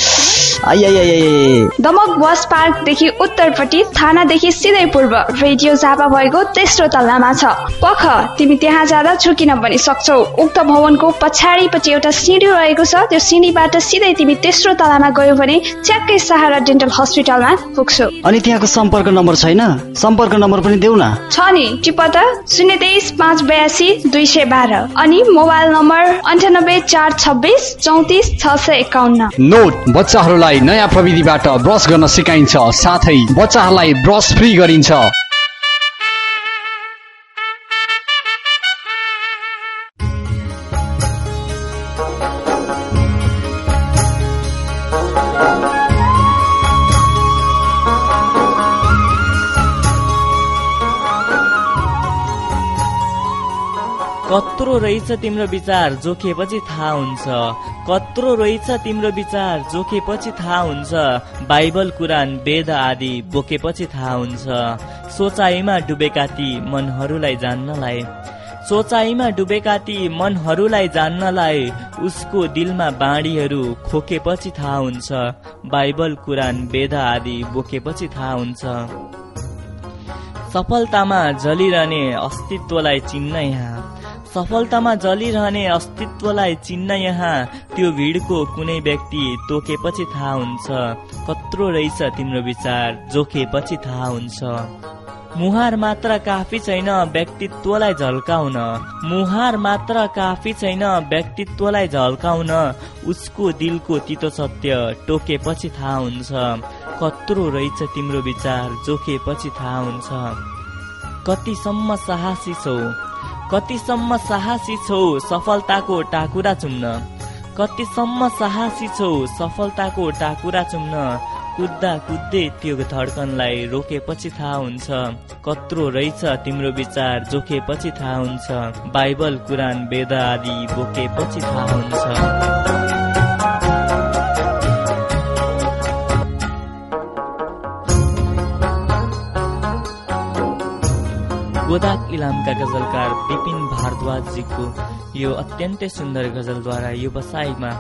दमक बस पार्कदेखि उत्तरपट्टि थानादेखि सिधै पूर्व रेडियो झापा भएको तेस्रो तल्लामा छ। पख तिमी त्यहाँ जाँदा चुकिन पनि सक्छौ। उक्त भवनको पछाडिपट्टि एउटा सिँढी रहेको छ। त्यो सिँढीबाट सिधै तिमी तेस्रो तलामा गयो भने च्याक्कै सहारा डेन्टल हस्पिटलमा पुग्छौ। अनि त्यहाँको सम्पर्क नम्बर छैन? सम्पर्क नम्बर पनि देऊ न। छ नि टिप त शून्य तेइस पाँच बयासी दुई सय बाह्र। अनि मोबाइल नम्बर अन्ठानब्बे चार छब्बिस चौतिस छ सय एकाउन्न। नोट बच्चाहरूलाई नयाँ प्रविधिबाट ब्रस गर्न सिकाइन्छ। साथै बच्चाहरूलाई ब्रस फ्री गरिन्छ। कत्रो रहेछ तिम्रो विचार जोखेपछि थाहा हुन्छ। कत्रो रहेछ तिम्रो विचार जोखेपछि थाहा हुन्छ। बाइबल कुरान वेद आदि बोकेपछि थाहा हुन्छ। सोचाइमा डुबेका ती मनहरूलाई जान्नलाई। सोचाइमा डुबेका ती मनहरूलाई जान्नलाई उसको दिलमा बाँडीहरू खोकेपछि थाहा हुन्छ। बाइबल कुरान वेद आदि बोकेपछि थाहा हुन्छ। सफलतामा जलिरहने अस्तित्वलाई चिन्न यहाँ। सफलतामा जलिरहने अस्तित्वलाई चिन्न यहाँ त्यो भिडको कुनै व्यक्ति तोकेपछि थाहा हुन्छ। कत्रो रहेछ तिम्रो विचार जोखेपछि थाहा हुन्छ। मुहार मात्र काफी छैन व्यक्तित्वलाई झल्काउन। मुहार मात्र काफी छैन व्यक्तित्वलाई झल्काउन। उसको दिलको तितो सत्य टोकेपछि थाहा हुन्छ। कत्रो रहेछ तिम्रो विचार जोखेपछि थाहा हुन्छ। कतिसम्म साहसी छौ? कतिसम्म साहसी छौ सफलताको टाकुरा चुम्न? कतिसम्म साहसी छौ सफलताको टाकुरा चुम्न? कुद्दा कुद्दै त्यो धड्कनलाई रोकेपछि थाहा हुन्छ। कत्रो रहेछ तिम्रो विचार जोखेपछि थाहा हुन्छ। बाइबल कुरान वेद आदि बोकेपछि थाहा हुन्छ। गोदाक इलामका गजलकार विपिन भारद्वाजजीको यो अत्यन्तै सुन्दर गजलद्वारा यो बसाइमा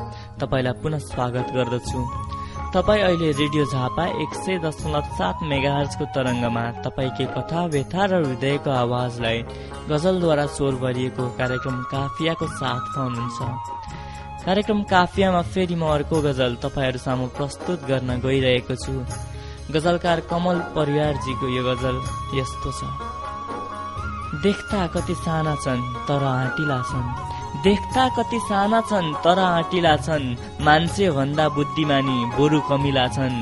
तपाईँलाई पुनः स्वागत गर्दछु। तपाईँ अहिले रेडियो झापा एक सय दशमलव सात मेगाहरजको तरङ्गमा तपाईँकै कथा व्यथा र हृदयको आवाजलाई गजलद्वारा स्वर भरिएको कार्यक्रम काफियाको साथमा हुनुहुन्छ कार्यक्रम काफियामा फेरि म अर्को गजल तपाईँहरू सामु प्रस्तुत गर्न गइरहेको छु। गजलकार कमल परिवारजीको यो गजल यस्तो छ। देख्दा कति साना छन् तर आँटिला छन्। देख्दा कति साना छन् तर आँटिला छन्। मान्छे भन्दा बुद्धिमानी बोरु कमिला छन्।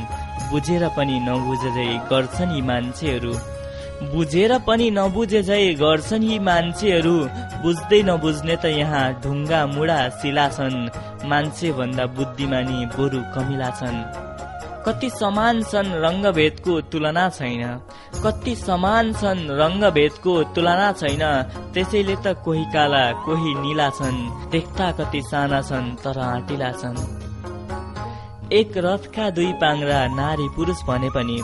बुझेर पनि नबुझे गर्छन् यी मान्छेहरू। बुझेर पनि नबुझे झै गर्छन् यी मान्छेहरू। बुझ्दै नबुझ्ने त यहाँ ढुङ्गा मुडा सिला छन्। मान्छे भन्दा बुद्धिमानी बोरु कमिला छन्। कति समान छन् रङ्गभेदको तुलना छैन। कति समान छन् रङ्गभेदको तुलना छैन। त्यसैले त कोही काला कोही निला छन्। देख्दा कति साना छन् तर आँटिला छन्। एक रथका दुई पाङ्रा नारी पुरुष भने पनि।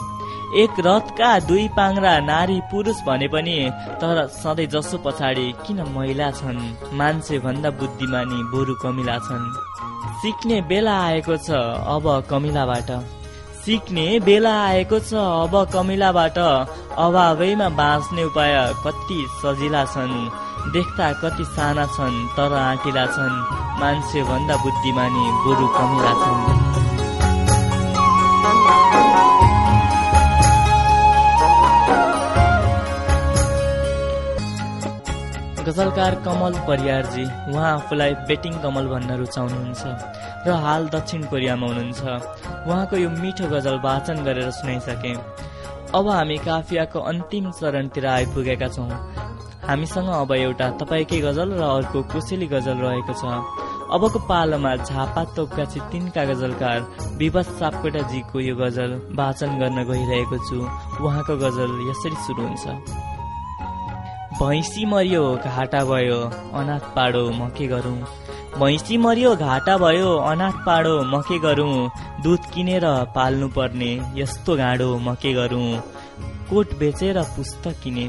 एक रथका दुई पाङ्रा नारी पुरुष भने पनि तर सधैँ जसो पछाडि किन महिला छन्? मान्छे भन्दा बुद्धिमानी बोरु कमिला छन्। सिक्ने बेला आएको छ अब कमिलाबाट। सिक्ने बेला आएको छ। अब कमिलाबाट अभावैमा बाँच्ने उपाय कति सजिला छन्। देख्दा कति साना छन् तर आँटिला छन्। मान्छे भन्दा बुद्धिमानी बरु कमिला छन्। गजलकार कमल परियारजी उहाँ आफूलाई बेटिङ कमल भन्न रुचाउनुहुन्छ र हाल दक्षिण कोरियामा हुनुहुन्छ। उहाँको यो मिठो गजल वाचन गरेर सुनाइसके। अब हामी काफियाको अन्तिम चरणतिर आइपुगेका छौँ। हामीसँग अब एउटा तपाईँकै गजल र अर्को कुशेली गजल रहेको छ। अबको पालोमा झापा तोपका तिनका गजलकार विवश सापकोटाजीको यो गजल वाचन गर्न गइरहेको छु। उहाँको गजल यसरी सुरु हुन्छ। भैँसी मर्यो घाटा भयो अनाथ पाडो म के गरौँ? भैँसी मर्यो घाटा भयो अनाथ पाडो म के गरौँ? दुध किनेर पाल्नु पर्ने यस्तो गाडो म के गरौँ? कोट बेचेर पुस्तक किने।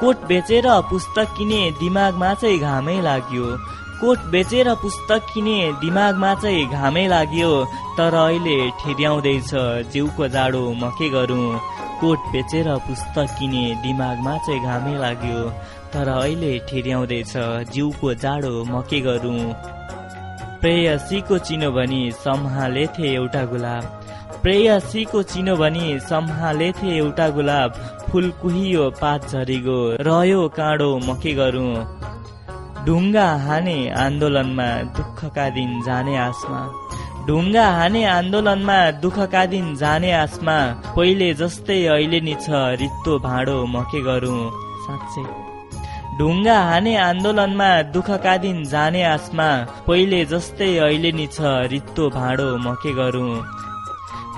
कोट बेचेर पुस्तक किने दिमागमा चाहिँ घामै लाग्यो। कोट बेचेर पुस्तक किने दिमागमा चाहिँ घामै लाग्यो। तर अहिले ठिर्याउँदैछ जिउको जाडो म के गरौँ? कोट बेचेर पुस्तक किने दिमागमा चाहिँ घामै लाग्यो। तर अहिले ठिर्याउँदैछ जिउको जाडो म के गरौँ। प्रेयसीको चिनो भनी सम्हालेथे एउटा गुलाब। प्रेयसीको चिनो भनी सम्हालेथे एउटा गुलाब। फुल कुहियो पात झरिगो रह्यो काँडो म के गरौँ। ढुङ्गा हाने आन्दोलनमा दुःखका दिन जाने आसमा। ढुङ्गा हाने आन्दोलनमा दुःखका दिन जाने आसमा पहिले जस्तै अहिले नि छ रित्तो भाँडो म के गरौँ। साँच्चै। ढुङ्गा हाने आन्दोलनमा दुःखका दिन जाने आसमा पहिले जस्तै अहिले नि छ रित्तो भाँडो म के गरौँ।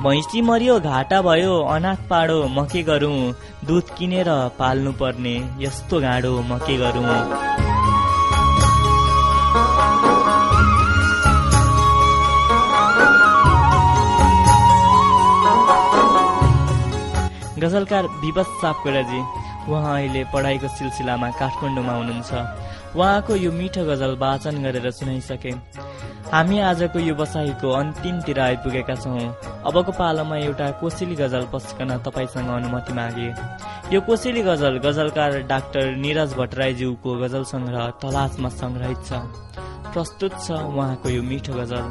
भैँसी मरियो घाटा भयो अनाथ पाडो म के गरौँ। दुध किनेर पाल्नु पर्ने यस्तो गाडो म के गरौँ। गजलकार विवश सापकोटाजी उहाँ अहिले पढाइको सिलसिलामा काठमाडौँमा हुनुहुन्छ। उहाँको यो मिठो गजल वाचन गरेर सुनाइसके। हामी आजको यो बसाइको अन्तिमतिर आइपुगेका छौँ। अबको पालोमा एउटा कोसेली गजल पस्कन तपाईँसँग अनुमति मागे। यो कोसेली गजल गजलकार डाक्टर निरज भट्टराईज्यूको गजल सङ्ग्रह तलासमा सङ्ग्रहित छ। प्रस्तुत छ उहाँको यो मिठो गजल।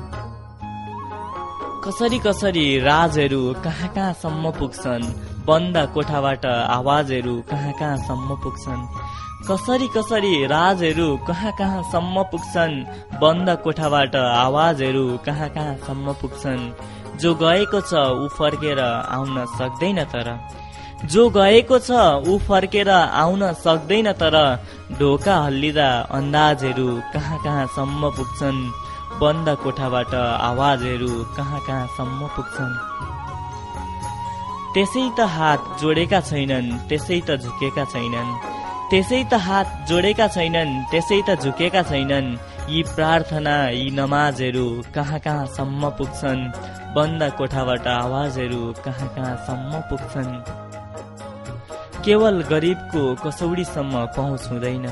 कसरी कसरी राजहरू कहाँ कहाँसम्म पुग्छन्? बन्द कोठाबाट आवाजहरू कहाँ कहाँसम्म पुग्छन्? कसरी कसरी राजहरू कहाँ कहाँसम्म पुग्छन्? बन्द कोठाबाट आवाजहरू कहाँ कहाँसम्म पुग्छन्? जो गएको छ ऊ फर्केर आउन सक्दैन तर। जो गएको छ ऊ फर्केर आउन सक्दैन तर ढोका हल्लिँदा अन्दाजहरू कहाँ कहाँसम्म पुग्छन्? बन्द कोठाबाट आवाजहरू कहाँ कहाँसम्म पुग्छन्? त्यसै त हात जोडेका छैनन् त्यसै त झुकेका छैनन्। त्यसै त हात जोडेका छैनन् त्यसै त झुकेका छैनन्। यी प्रार्थना यी नमाजहरू कहाँ कहाँसम्म पुग्छन्? बन्द कोठाबाट आवाजहरू कहाँ कहाँसम्म पुग्छन्? केवल गरिबको कसौडीसम्म पहुँच हुँदैन।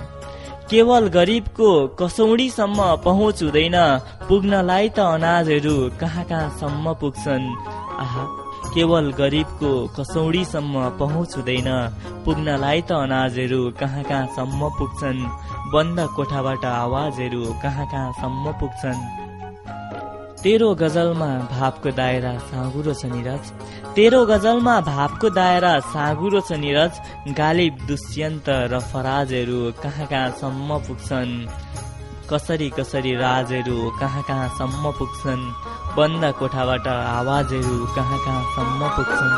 केवल गरिबको कसौडीसम्म पहुँच हुँदैन। पुग्नलाई त अनाजहरू कहाँ कहाँसम्म पुग्छन्? आहा! केवल गरिबको कसौडीसम्म पहुँच हुँदैन पुग्नलाई त अनाजहरू कहाँ कहाँसम्म पुग्छन्? बन्द कोठाबाट आवाजहरू कहाँ कहाँसम्म पुग्छन्? तेरो गजलमा भावको दायरा साँगुरो छ निरज। तेरो गजलमा भावको दायरा साँगुरो छ निरज। गालिब दुष्यन्त र फराजहरू कहाँ कहाँसम्म पुग्छन्? कसरी कसरी राजहरू कहाँ कहाँसम्म पुग्छन्? बन्द कोठाबाट आवाजहरू कहाँ कहाँसम्म पुग्छन्?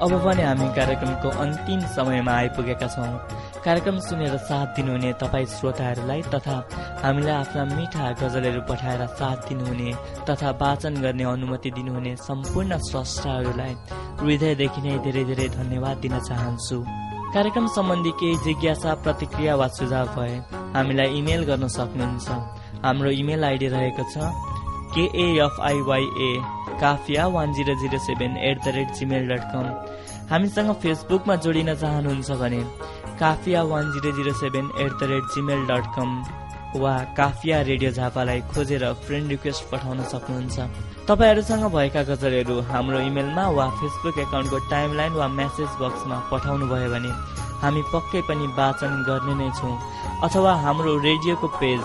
अब पनि हामी कार्यक्रमको अन्तिम समयमा आइपुगेका छौँ। कार्यक्रम सुनेर साथ दिनुहुने तपाईँ श्रोताहरूलाई तथा हामीलाई आफ्ना मिठा गजलहरू पठाएर साथ दिनुहुने तथा वाचन गर्ने अनुमति दिनुहुने सम्पूर्ण स्रष्टाहरूलाई हृदयदेखि नै धेरै धेरै धन्यवाद दिन चाहन्छु। कार्यक्रम सम्बन्धी केही जिज्ञासा प्रतिक्रिया वा सुझाव भए हामीलाई इमेल गर्न सक्नुहुन्छ। हाम्रो इमेल आइडी रहेको छ KFIYA Kafiya one zero zero seven at the rate Gmail dot com हामीसँग फेसबुकमा जोडिन चाहनुहुन्छ भने Kafiya one zero zero seven at the rate Gmail dot com वा काफिया रेडियो झापालाई खोजेर फ्रेन्ड रिक्वेस्ट पठाउन सक्नुहुन्छ। तपाईँहरूसँग भएका गजलहरू हाम्रो इमेलमा वा फेसबुक एकाउन्टको टाइमलाइन वा मेसेज बक्समा पठाउनु भयो भने हामी पक्कै पनि वाचन गर्ने नै छौँ। अथवा हाम्रो रेडियोको page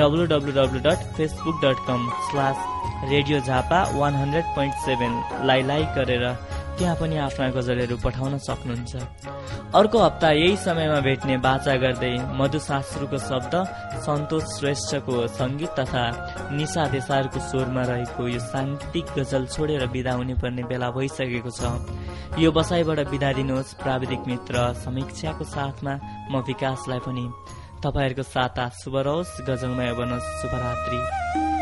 W W W dot Facebook dot com slash radio Jhapa one hundred point सेभेनलाई like गरेर त्यहाँ पनि आफ्ना गजलहरू पठाउन सक्नुहुन्छ। अर्को हप्ता यही समयमा भेट्ने बाचा गर्दै मधु शास्त्रुको शब्द सन्तोष श्रेष्ठको सङ्गीत तथा निशा देसारको स्वरमा रहेको यो साङ्गीतिक गजल छोडेर बिदा हुने पर्ने बेला भइसकेको छ। यो बसाइबाट बिदा दिनुहोस् प्राविधिक मित्र समीक्षाको साथमा म विकासलाई पनि। तपाईँहरूको साता शुभ रहोस् गजलमय बनोस् शुभरात्रि।